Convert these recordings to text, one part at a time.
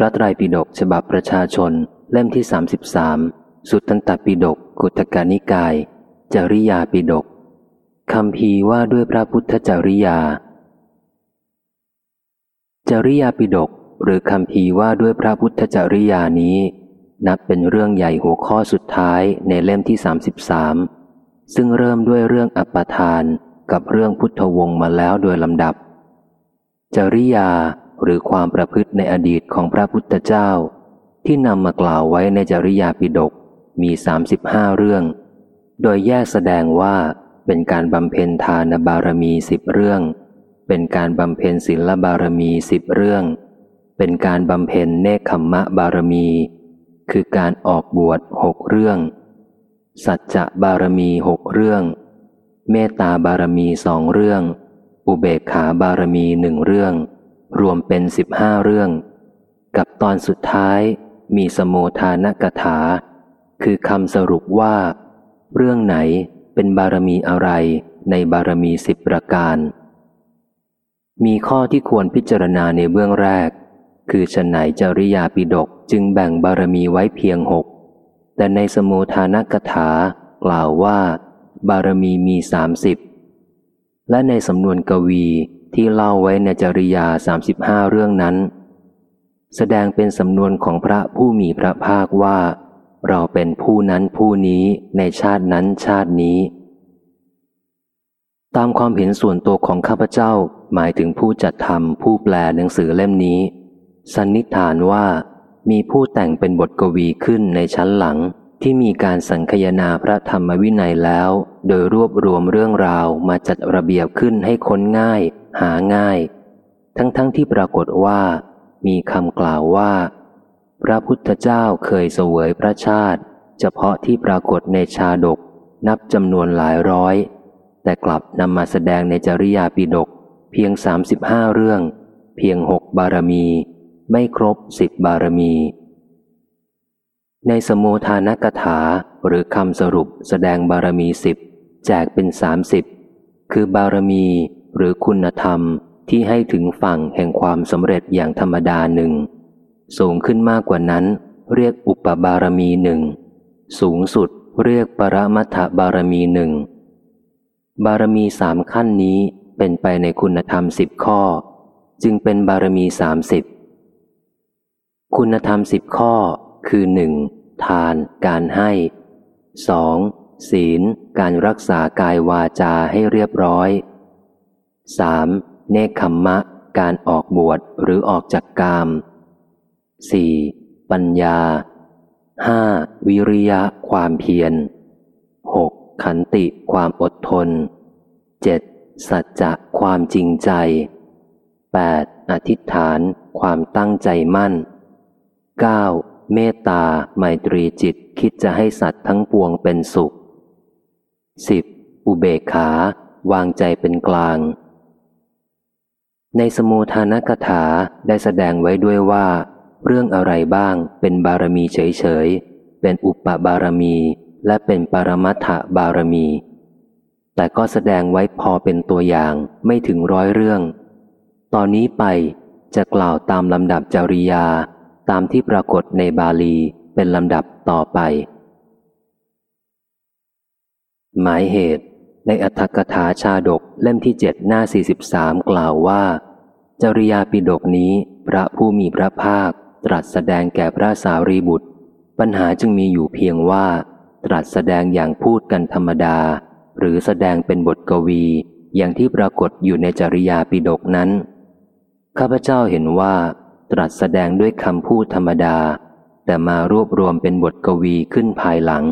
ระไตรปิฎกฉบับประชาชน เล่มที่ 33 สุตตันตปิฎกกุตกานิกาย จริยาปิฎกคำพีว่าด้วยพระพุทธจริยา จริยาปิฎกหรือคำพีว่าด้วยพระพุทธจริยานี้ นับเป็นเรื่องใหญ่หัวข้อสุดท้ายในเล่มที่ 33 ซึ่งเริ่มด้วยเรื่องอัปทานกับเรื่องพุทธวงศ์มาแล้วโดยลำดับ จริยา หรือความประพฤติในอดีตของพระพุทธเจ้า ที่นำมากล่าวไว้ในจริยาปิฎกมี 35 เรื่อง โดยแยกแสดงว่าเป็นการบำเพ็ญทานบารมีสิบเรื่อง เป็นการบำเพ็ญศีลบารมีสิบเรื่อง เป็นการบำเพ็ญเนคขมมะบารมี คือการออกบวชหกเรื่อง สัจจะบารมีหกเรื่อง เมตตาบารมีสองเรื่อง อุเบกขาบารมีหนึ่งเรื่อง รวมเป็นสิบห้าเรื่อง กับตอนสุดท้ายมีสโมทานกถา คือคำสรุปว่า เรื่องไหนเป็นบารมีอะไรในบารมีสิบประการ มีข้อที่ควรพิจารณาในเบื้องแรก คือฉไหนจริยาปิดกจึงแบ่งบารมีไว้เพียงหกแต่ในสมุทานกถากล่าวว่า บารมีมีสามสิบและในสำนวนกวี ที่เล่าไว้ในจริยาสามิบห้าเรื่องนั้น แสดงเป็นสำนวนของพระผู้มีพระภาคว่า เราเป็นผู้นั้นผู้นี้ในชาตินั้นชาตินี้ ตามความเห็นส่วนตัวของข้าพเจ้าหมายถึงผู้จัดทำผู้แปลหนังสือเล่มนี้ สันนิษฐานว่ามีผู้แต่งเป็นบทกวีขึ้นในชั้นหลัง ที่มีการสังคยนาพระธรรมวินัยแล้ว โดยรวบรวมเรื่องราวมาจัดระเบียบขึ้นให้ค้นง่าย หาง่าย ทั้งๆทที่ปรากฏว่า มีคำกล่าวว่า พระพุทธเจ้าเคยเสวยพระชาติ เฉพาะที่ปรากฏในชาดกนับจำนวนหลายร้อย แต่กลับนำมาแสดงในจริยาปิดก เพียงสามสิบห้าเรื่อง เพียงหกบารมี ไม่ครบสิบบารมี ในสมุทานกถาหรือคำสรุปแสดงบารมีสิบแจกเป็นสามสิบคือบารมีหรือคุณธรรมที่ให้ถึงฝั่งแห่งความสำเร็จอย่างธรรมดาหนึ่งสูงขึ้นมากกว่านั้น เรียกอุปบารมีหนึ่งสูงสุดเรียกปรมัตถบารมีหนึ่งบารมีสามขั้นนี้เป็นไปในคุณธรรมสิบข้อ จึงเป็นบารมีสามสิบคุณธรรมสิบข้อ คือหนึ่งทาน การให้สองศีล การรักษากายวาจาให้เรียบร้อย 3. เนคขมมะ การออกบวชหรือออกจากกาม 4. ปัญญา 5. วิริยะ ความเพียร 6. ขันติความอดทน 7. สัจจะความจริงใจ 8. อธิษฐาน ความตั้งใจมั่น 9. เมตตาไมตรีจิตคิดจะให้สัตว์ทั้งปวงเป็นสุข 10. อุเบกขา วางใจเป็นกลาง ในสมุทานกถาได้แสดงไว้ด้วยว่า เรื่องอะไรบ้างเป็นบารมีเฉยๆ เป็นอุปบารมี และเป็นปรมัตถบารมี แต่ก็แสดงไว้พอเป็นตัวอย่างไม่ถึงร้อยเรื่อง ตอนนี้ไปจะกล่าวตามลำดับจริยา ตามที่ปรากฏในบาลีเป็นลำดับต่อไป หมายเหตุ ในอัตถกถาชาดกเล่มที่เจ็ดหน้า 43 กล่าวว่า จริยาปิดกนี้พระผู้มีพระภาค ตรัสแสดงแก่พระสารีบุตร ปัญหาจึงมีอยู่เพียงว่า ตรัสแสดงอย่างพูดกันธรรมดา หรือแสดงเป็นบทกวีอย่างที่ปรากฏอยู่ในจริยาปิดกนั้นข้าพเจ้าเห็นว่า ตรัสแสดงด้วยคำพูดธรรมดา แต่มารวบรวมเป็นบทกวีขึ้นภายหลัง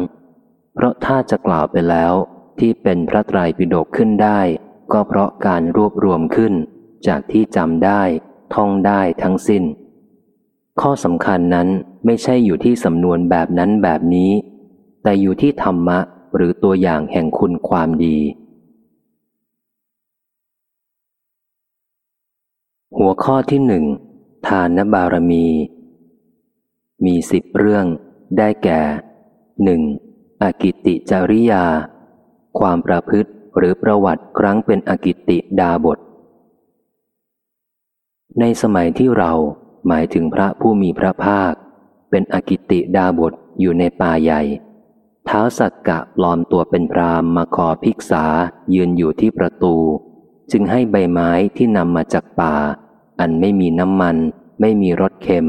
เพราะถ้าจะกล่าวไปแล้วที่เป็นพระไตรปิฎกขึ้นได้ ก็เพราะการรวบรวมขึ้น จากที่จำได้ ท่องได้ทั้งสิน้น ข้อสำคัญนั้นไม่ใช่อยู่ที่สำนวนแบบนั้นแบบนี้ แต่อยู่ที่ธรรมะหรือตัวอย่างแห่งคุณความดี หัวข้อที่หนึ่ง ทานบารมี มีสิบเรื่อง ได้แก่หนึ่งอกิติจริยา ความประพฤติหรือประวัติครั้งเป็นอกิติดาบท ในสมัยที่เราหมายถึงพระผู้มีพระภาค เป็นอกิติดาบทอยู่ในป่าใหญ่เท้าสักกะปลอมตัวเป็นพรามมาขอภิกษายืนอยู่ที่ประตู จึงให้ใบไม้ที่นำมาจากป่า อันไม่มีน้ำมัน ไม่มีรสเค็ม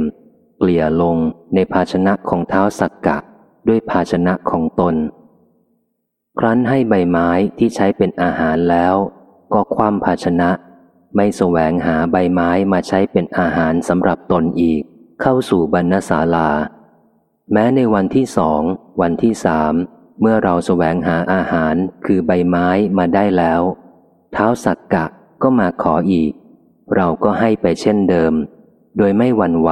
เกลี่ยลงในภาชนะของเท้าสักกะ ด้วยภาชนะของตน ครั้นให้ใบไม้ที่ใช้เป็นอาหารแล้ว ก็คว่ำภาชนะ ไม่แสวงหาใบไม้มาใช้เป็นอาหารสำหรับตนอีก เข้าสู่บรรณศาลา แม้ในวันที่สองวันที่สามเมื่อเราแสวงหาอาหารคือใบไม้มาได้แล้ว เท้าสักกะก็มาขออีก เราก็ให้ไปเช่นเดิม โดยไม่หวั่นไหว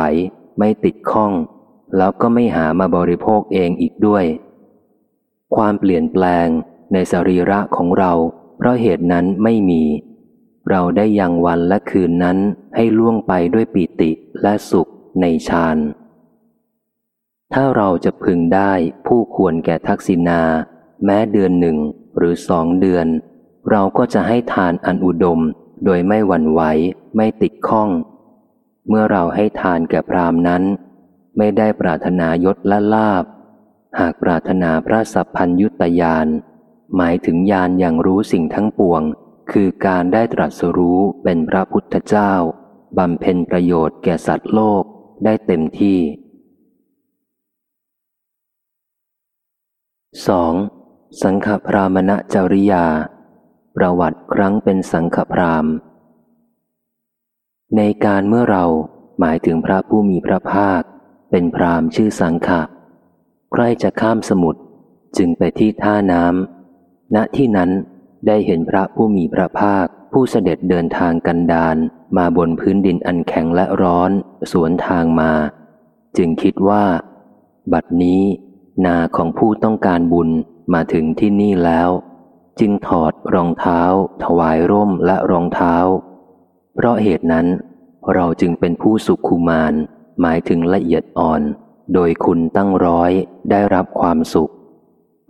ไม่ติดข้อง แล้วก็ไม่หามาบริโภคเองอีกด้วย ความเปลี่ยนแปลงในสรีระของเรา เพราะเหตุนั้นไม่มี เราได้ยังวันและคืนนั้นให้ล่วงไปด้วยปิติและสุขในฌานถ้าเราจะพึงได้ผู้ควรแก่ทักษิณา แม้เดือนหนึ่งหรือสองเดือน เราก็จะให้ทานอันอุดม โดยไม่หวั่นไหวไม่ติดข้อง เมื่อเราให้ทานแก่พรามนั้น ไม่ได้ปรารถนายศและลาบ หากปรารถนาพระสัพพัญยุตยานหมายถึงญาณอย่างรู้สิ่งทั้งปวง คือการได้ตรัสรู้เป็นพระพุทธเจ้าบำเพ็ญประโยชน์แก่สัตว์โลกได้เต็มที่ 2. สังฆพรามณจริยา ประวัติครั้งเป็นสังฆพรามในการเมื่อเราหมายถึงพระผู้มีพระภาค เป็นพรามชื่อสังฆะใครจะข้ามสมุทรจึงไปที่ท่าน้ำณที่นั้นได้เห็นพระผู้มีพระภาค ผู้เสด็จเดินทางกันดานมาบนพื้นดินอันแข็งและร้อน สวนทางมา จึงคิดว่า บัดนี้ นาของผู้ต้องการบุญมาถึงที่นี่แล้ว จึงถอดรองเท้า ถวายร่มและรองเท้า เพราะเหตุนั้นเราจึงเป็นผู้สุขุมารหมายถึงละเอียดอ่อน โดยคุณตั้งร้อยได้รับความสุข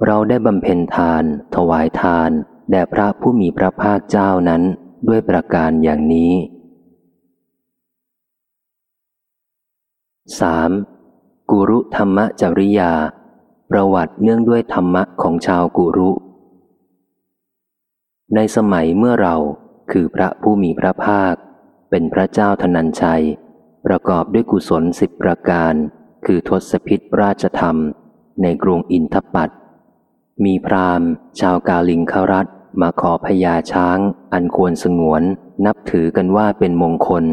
เราได้บำเพ็ญทาน ถวายทานแด่พระผู้มีพระภาคเจ้านั้นด้วยประการอย่างนี้ 3. กุรุธรรมจริยา ประวัติเนื่องด้วยธรรมะของชาวกุรุ ในสมัยเมื่อเราคือพระผู้มีพระภาค เป็นพระเจ้าธนัญชัย ประกอบด้วยกุศลสิบประการ คือทศพิษราชธรรม ในกรุงอินทปัตมีพราหมณ์ ชาวกาลิงครัฐมาขอพญาช้าง อันควรสงวน นับถือกันว่าเป็นมงคล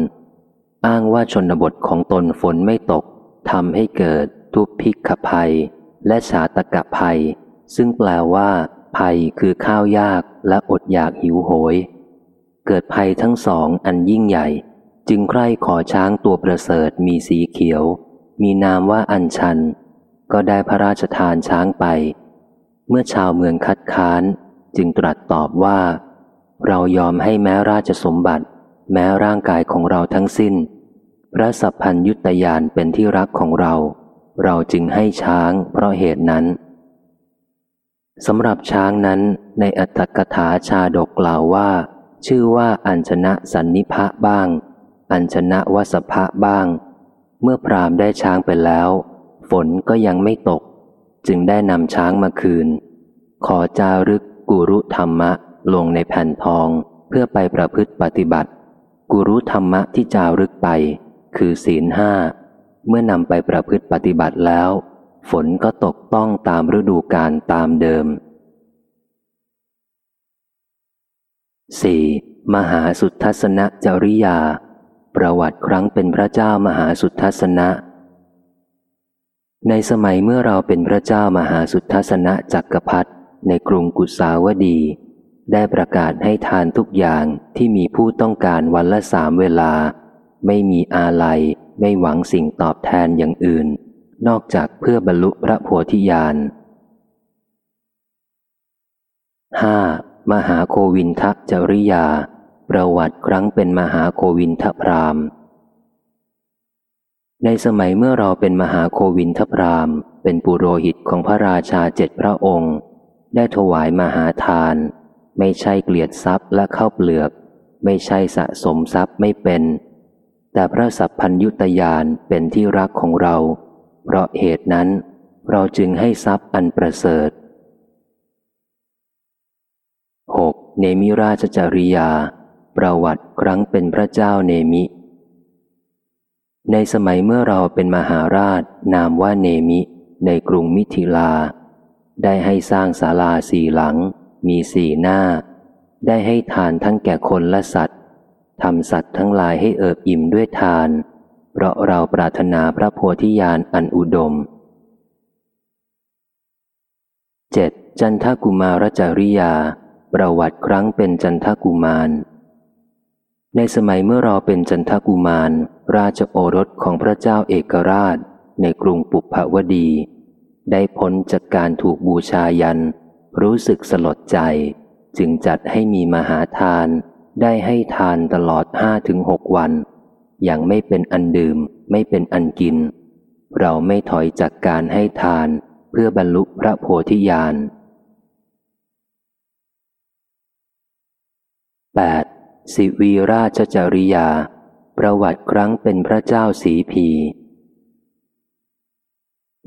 อ้างว่าชนบทของตนฝนไม่ตกทำให้เกิดทุพพิกขภัย และชาตกะภัย ซึ่งแปลว่า ภัยคือข้าวยากและอดอยากหิวโหย เกิดภัยทั้งสองอันยิ่งใหญ่ จึงใคร่ขอช้างตัวประเสริฐมีสีเขียว มีนามว่าอัญชัน ก็ได้พระราชทานช้างไป เมื่อชาวเมืองคัดค้านจึงตรัสตอบว่า เรายอมให้แม้ราชสมบัติ แม้ร่างกายของเราทั้งสิ้น พระสัพพัญยุตยานเป็นที่รักของเรา เราจึงให้ช้างเพราะเหตุนั้น สำหรับช้างนั้นในอัตถกถาชาดกกล่าวว่า ชื่อว่าอัญชนะสันนิพะบ้าง อัญชนะวสภะบ้าง เมื่อพรามได้ช้างไปแล้ว ฝนก็ยังไม่ตก จึงได้นำช้างมาคืน ขอจารึกกุรุธรรมะลงในแผ่นทองเพื่อไปประพฤติปฏิบัติ กุรุธรรมะที่จารึกไป คือศีลห้า เมื่อนำไปประพฤติปฏิบัติแล้ว ฝนก็ตกต้องตามฤดูกาลตามเดิม 4. มหาสุทัศนจริยา ประวัติครั้งเป็นพระเจ้ามหาสุทัศนะ ในสมัยเมื่อเราเป็นพระเจ้ามหาสุทัศนะจักรพรรดิในกรุงกุสาวดี ได้ประกาศให้ทานทุกอย่างที่มีผู้ต้องการวันละสามเวลา ไม่มีอาลัย ไม่หวังสิ่งตอบแทนอย่างอื่น นอกจากเพื่อบรรลุพระโพธิญาณ 5. มหาโควินทจริยา ประวัติครั้งเป็นมหาโควินทพรามในสมัยเมื่อเราเป็นมหาโควินทพรามเป็นปุโรหิตของพระราชาเจ็ดพระองค์ ได้ถวายมหาทาน ไม่ใช่เกลียดทรัพย์และเข้าเปลือก ไม่ใช่สะสมทรัพย์ไม่เป็น แต่พระสัพพัญยุตยานเป็นที่รักของเรา เพราะเหตุนั้น เราจึงให้ทรัพย์อันประเสริฐ 6. เนมิราชจริยา ประวัติครั้งเป็นพระเจ้าเนมิ ในสมัยเมื่อเราเป็นมหาราช นามว่าเนมิ ในกรุงมิถิลา ได้ให้สร้างศาลาสี่หลัง มีสี่หน้า ได้ให้ทานทั้งแก่คนและสัตว์ทำสัตว์ทั้งหลายให้เอิบอิ่มด้วยทาน เพราะเราปรารถนาพระโพธิญาณอันอุดม 7. จันทกุมารจาริยา ประวัติครั้งเป็นจันทกุมาร ในสมัยเมื่อเราเป็นจันทกุมาร ราชโอรสของพระเจ้าเอกราช ในกรุงปุพพวดี ได้พ้นจากการถูกบูชายัน รู้สึกสลดใจ จึงจัดให้มีมหาทานได้ให้ทานตลอดห้าถึงหกวัน อย่างไม่เป็นอันดื่ม ไม่เป็นอันกิน เราไม่ถอยจากการให้ทานเพื่อบรรลุพระโพธิญาณ 8. สิวีราชจริยา ประวัติครั้งเป็นพระเจ้าสีพี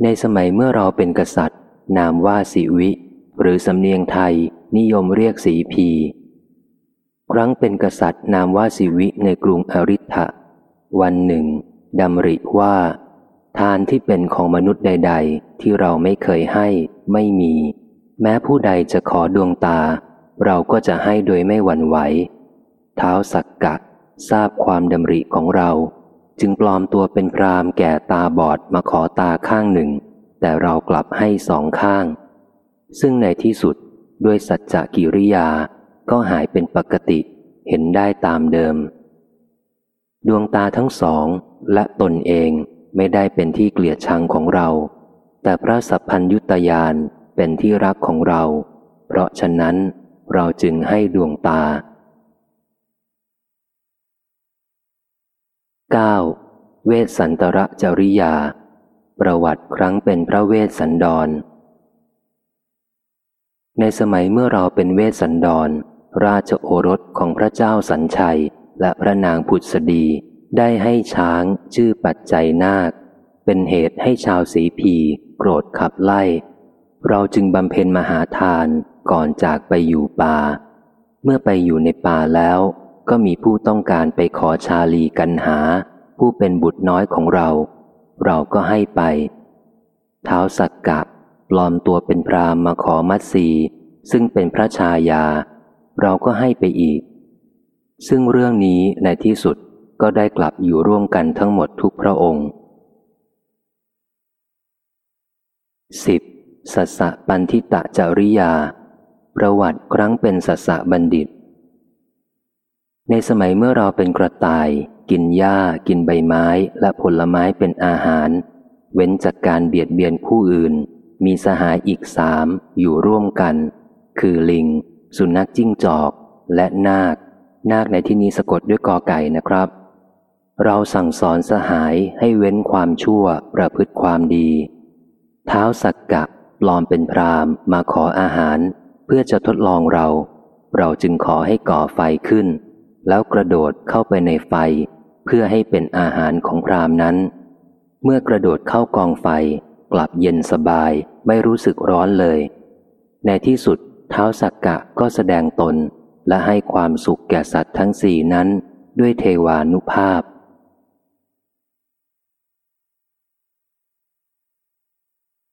ในสมัยเมื่อเราเป็นกษัตริย์ นามว่าสิวิ หรือสำเนียงไทยนิยมเรียกสีพี ครั้งเป็นกษัตริย์นามว่าสิวิในกรุงอริ t ะ วันหนึ่งดำริว่า ทานที่เป็นของมนุษย์ใด ๆ ที่เราไม่เคยให้ไม่มี แม้ผู้ใดจะขอดวงตา เราก็จะให้โดยไม่หวั่นไหวเท้าสักกะทราบความดำริของเรา จึงปลอมตัวเป็นพรามแก่ตาบอดมาขอตาข้างหนึ่ง แต่เรากลับให้สองข้าง ซึ่งในที่สุดด้วยสัจจกิริยาก็หายเป็นปกติเห็นได้ตามเดิม ดวงตาทั้งสองและตนเองไม่ได้เป็นที่เกลียดชังของเรา แต่พระสัพพัญยุตยานเป็นที่รักของเรา เพราะฉะนั้นเราจึงให้ดวงตา 9. เวสสันตระจริยา ประวัติครั้งเป็นพระเวสสันดร ในสมัยเมื่อเราเป็นเวสสันดร ราชโอรสของพระเจ้าสัญชัย และพระนางผุดสดีได้ให้ช้างชื่อปัจจัยนาค เป็นเหตุให้ชาวสีพีโกรธขับไล่ เราจึงบำเพ็ญมหาทานก่อนจากไปอยู่ป่า เมื่อไปอยู่ในป่าแล้ว ก็มีผู้ต้องการไปขอชาลีกันหา ผู้เป็นบุตรน้อยของเรา เราก็ให้ไป เท้าสักกะปลอมตัวเป็นพรามมาขอมัตสีซึ่งเป็นพระชายา เราก็ให้ไปอีก ซึ่งเรื่องนี้ในที่สุดก็ได้กลับอยู่ร่วมกันทั้งหมดทุกพระองค์ 10. สัสะปันทิตะจริยา ประวัติครั้งเป็นสัสะบัณฑิต ในสมัยเมื่อเราเป็นกระต่าย กินหญ้า กินใบไม้ และผลไม้เป็นอาหาร เว้นจากการเบียดเบียนผู้อื่น มีสหายอีกสามอยู่ร่วมกัน คือลิง สุนัขจิ้งจอก และนาค นาคในที่นี้สะกดด้วยกอไก่นะครับ เราสั่งสอนสหายให้เว้นความชั่วประพฤติความดี เท้าสักกะปลอมเป็นพรามมาขออาหาร เพื่อจะทดลองเรา เราจึงขอให้ก่อไฟขึ้น แล้วกระโดดเข้าไปในไฟ เพื่อให้เป็นอาหารของพรามนั้น เมื่อกระโดดเข้ากองไฟ กลับเย็นสบายไม่รู้สึกร้อนเลย ในที่สุดเท้าสักกะก็แสดงตน และให้ความสุขแก่สัตว์ทั้งสี่นั้น ด้วยเทวานุภาพ